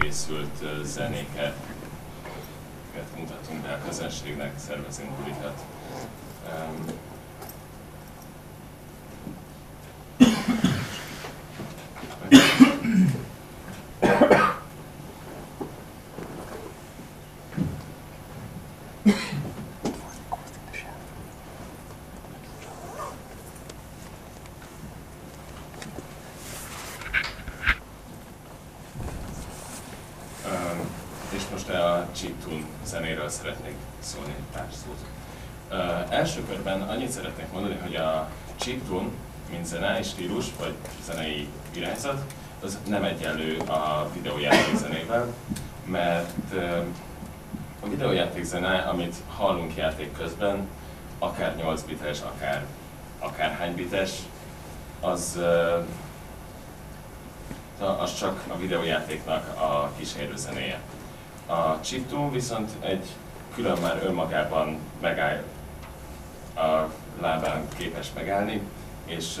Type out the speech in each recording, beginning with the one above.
készült zenéket mutatunk be a közönségnek, szervezünk bulikat. Um, és most a chiptune zenéről szeretnék szólni egy pár szót. Uh, körben annyit szeretnék mondani, hogy a chiptune, mint zenei stílus, vagy zenei irányzat, az nem egyenlő a videójáték zenével, mert a videójáték zene, amit hallunk játék közben, akár 8 bites, akár, akár hány bites, az, az csak a videójátéknak a kísérő zenéje. A chiptune viszont egy külön már önmagában megáll, a lábán képes megállni, és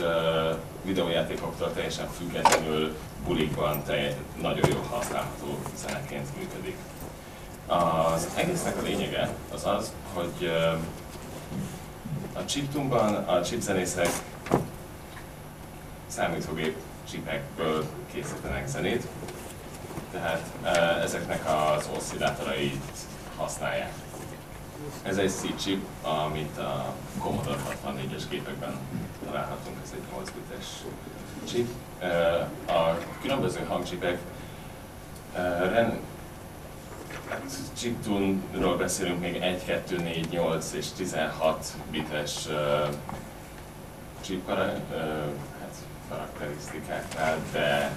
videójátékoktól teljesen függetlenül bulikban te nagyon jó használható zeneként működik. Az egésznek a lényege az az, hogy a chiptune-ban a chipzenészek számítógép csipekből készítenek zenét, tehát ezeknek az oszcillátorait használják. Ez egy C-chip, amit a Commodore 64-es gépekben találhatunk, ez egy 8 bites chip. A különböző hangcsipek hát chiptune-ról beszélünk még 1, 2, 4, 8 és 16 bites chip hát karakterisztikáknál, de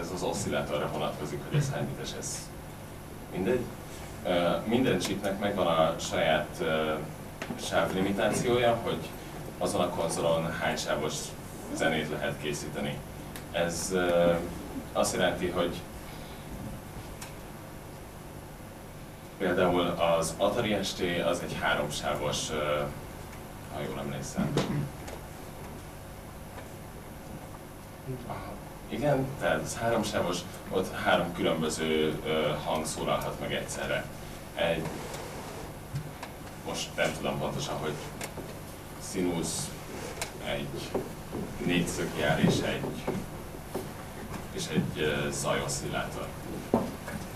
ez az oszcillátorra vonatkozik, hogy ez hány bites, ez mindegy. Minden chipnek megvan a saját sávlimitációja, hogy azon a konzolon hány sávos zenét lehet készíteni. Ez azt jelenti, hogy például az Atari ST az egy háromsávos, ha jól emlékszem. Igen, tehát ez háromsávos, ott három különböző hang szólalhat meg egyszerre. Egy, most nem tudom pontosan, hogy színusz, egy négyszögjár és egy, és egy zajoszillátor.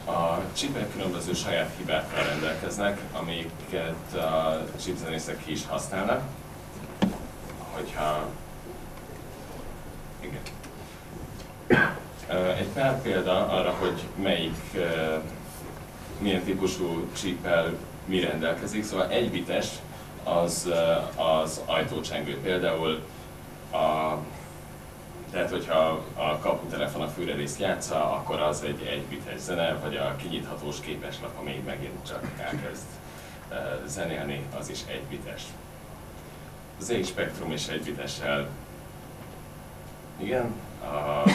A chipek különböző saját hibákkal rendelkeznek, amiket a chipzenészek ki is használnak. Hogyha igen. Egy pár példa arra, hogy melyik, milyen típusú csíppel mi rendelkezik. Szóval egy bites az, az ajtócsengő. Például a tehát, hogyha a kaputelefon a fűrerészt játsza, akkor az egy egybites zene, vagy a kinyithatós képeslap, ami megint csak elkezd zenélni, az is egybites. Az Z-spektrum is egybitessel, igen, a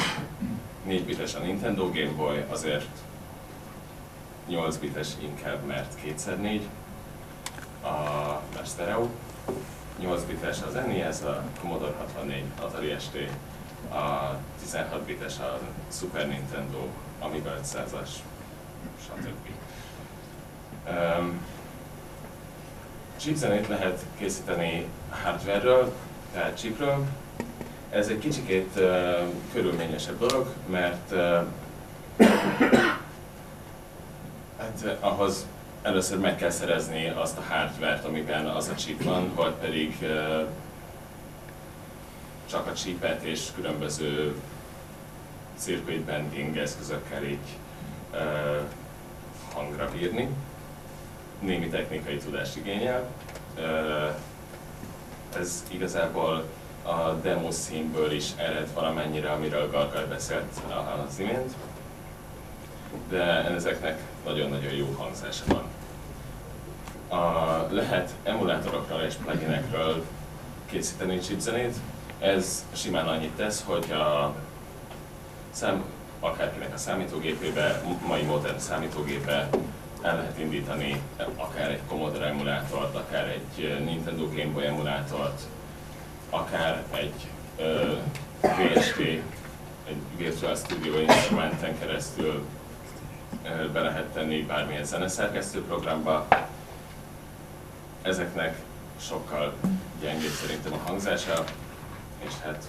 4 bites a Nintendo Game Boy, azért 8 bites inkább, mert 2x4, a, a stereo, 8 bites az NES, a Commodore 64, Atari ST, a 16 bites a Super Nintendo, Amiga 500-as, stb. Um, chipzenét lehet készíteni hardware-ről, tehát chipről, ez egy kicsikét uh, körülményesebb dolog, mert uh, hát, ahhoz először meg kell szerezni azt a hardware-t, amiben az a chip van, vagy pedig uh, csak a chipet és különböző circuit bending eszközökkel így uh, hangra bírni. Némi technikai tudást igényel. Uh, ez igazából a demo színből is ered valamennyire, amiről Gargar beszélt az imént, de ezeknek nagyon-nagyon jó hangzása van. A, lehet emulátorokról és pluginekről készíteni chipzenét. Ez simán annyit tesz, hogy a szám, akárkinek a számítógépébe, mai modern számítógépe el lehet indítani akár egy Commodore emulátort, akár egy Nintendo Game Boy emulátort, akár egy VST egy Virtual Studio instrumenten keresztül be lehet tenni bármilyen zeneszerkesztő programba. Ezeknek sokkal gyengébb szerintem a hangzása, és hát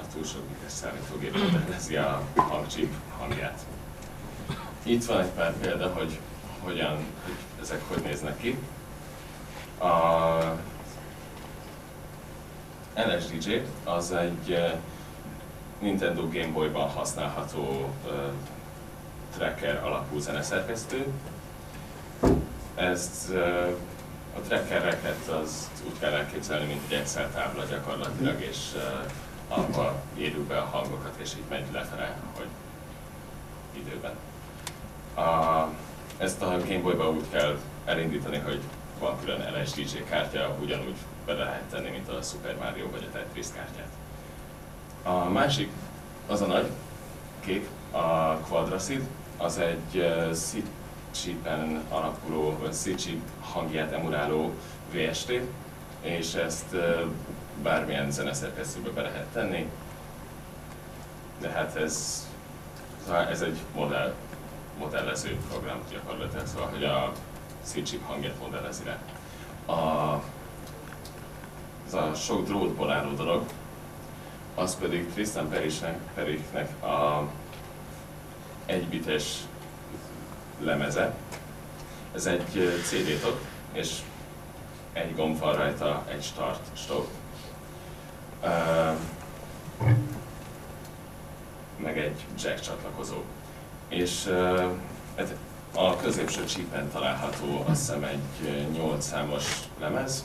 a túl sok bites számítógép modellezi a hangcsíp hangját. Itt van egy pár példa, hogy hogyan, hogy ezek hogy néznek ki. A LSDJ az egy Nintendo Game Boy-ban használható tracker alapú zeneszerkesztő. Ezt a trackereket az úgy kell elképzelni, mint egy Excel tábla gyakorlatilag, és abba írjuk be a hangokat, és így megy lefele, hogy időben. A, ezt a Game Boy-ba úgy kell elindítani, hogy van külön LSDJ kártya, ugyanúgy bele lehet tenni, mint a Super Mario vagy a Tetris kártyát. A másik, az a nagy, kék, a Quadracid, az egy C-chipen alapuló, vagy C-chip hangját emuláló VST, és ezt bármilyen zeneszerkesztőbe be lehet tenni. De hát ez, ez egy modell, modellező program gyakorlatilag, szóval, hogy a C-chip hangját modellezi le. A, ez a sok drótból álló dolog, az pedig Tristan Periknek a egybites lemeze. Ez egy CD tok, és egy gomb van rajta, egy start, stop. Meg egy jack csatlakozó. És uh, a középső csípen található azt hiszem egy 8 számos lemez,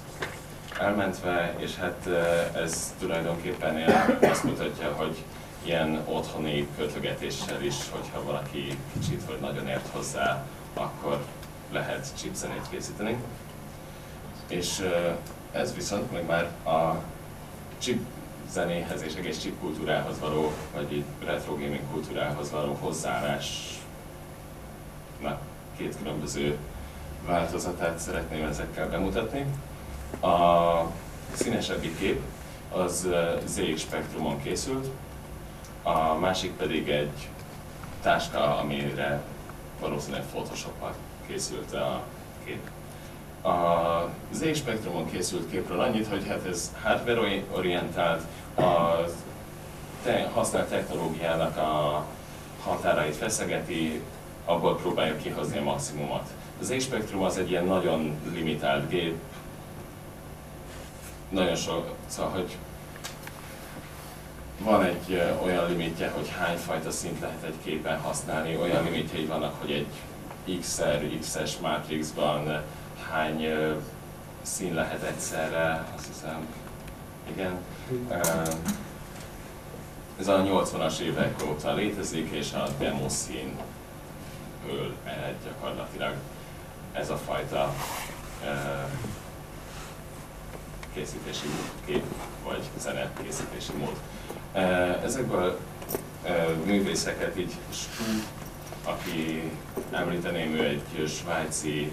elmentve, és hát ez tulajdonképpen azt mutatja, hogy ilyen otthoni kötögetéssel is, hogyha valaki kicsit vagy nagyon ért hozzá, akkor lehet chipzenét készíteni. És ez viszont meg már a chip zenéhez és egész chip kultúrához való, vagy retro gaming kultúrához való hozzáállásnak két különböző változatát szeretném ezekkel bemutatni. A színesebbi kép az ZX Spectrumon készült, a másik pedig egy táska, amire valószínűleg photoshop készült a kép. A ZX Spectrumon készült képről annyit, hogy hát ez hardware orientált, a te, használt technológiának a határait feszegeti, abból próbálja kihozni a maximumot. Az ZX Spectrum az egy ilyen nagyon limitált gép, nagyon sok, szóval, hogy van egy olyan limitje, hogy hány fajta szint lehet egy képen használni, olyan limitjei vannak, hogy egy XR, XS mátrixban hány szín lehet egyszerre, azt hiszem, igen. Ez a 80-as évek óta létezik, és a demo színből ered gyakorlatilag ez a fajta készítési kép vagy zene készítési mód. Ezekből művészeket így Stu, aki említeném, ő egy svájci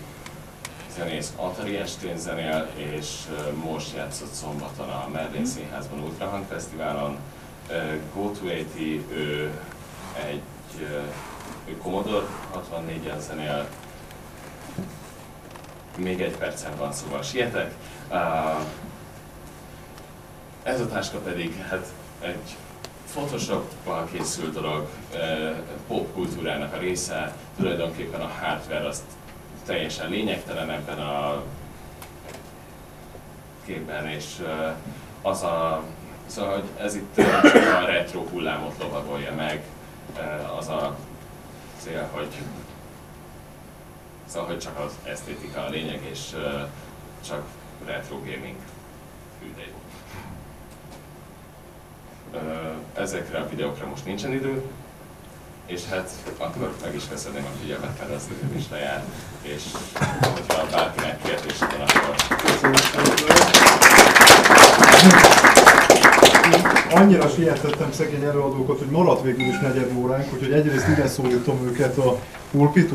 zenész Atari estén zenél, és most játszott szombaton a Merlin Színházban Ultrahang Fesztiválon. Go to 80, ő egy ő Commodore 64-en zenél, még egy percen van, szóval sietek. Ez a táska pedig hát egy Photoshop-val készült dolog, popkultúrának a része, tulajdonképpen a hardware azt teljesen lényegtelen ebben a képben, és az a, szóval, hogy ez itt a retro hullámot lovagolja meg, az a cél, hogy szóval, hogy csak az esztétika a lényeg, és csak retro gaming hűdei. Ezekre a videókra most nincsen idő, és hát akkor meg is köszönöm a figyelmet, mert az időm is lejár, és hogyha bárkinek kérdés van, akkor... Annyira sietettem szegény előadókat, hogy maradt végül is negyed óránk, úgyhogy egyrészt ide szólítom őket a pulpitus